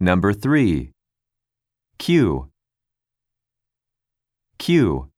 Number 3. Q. Q.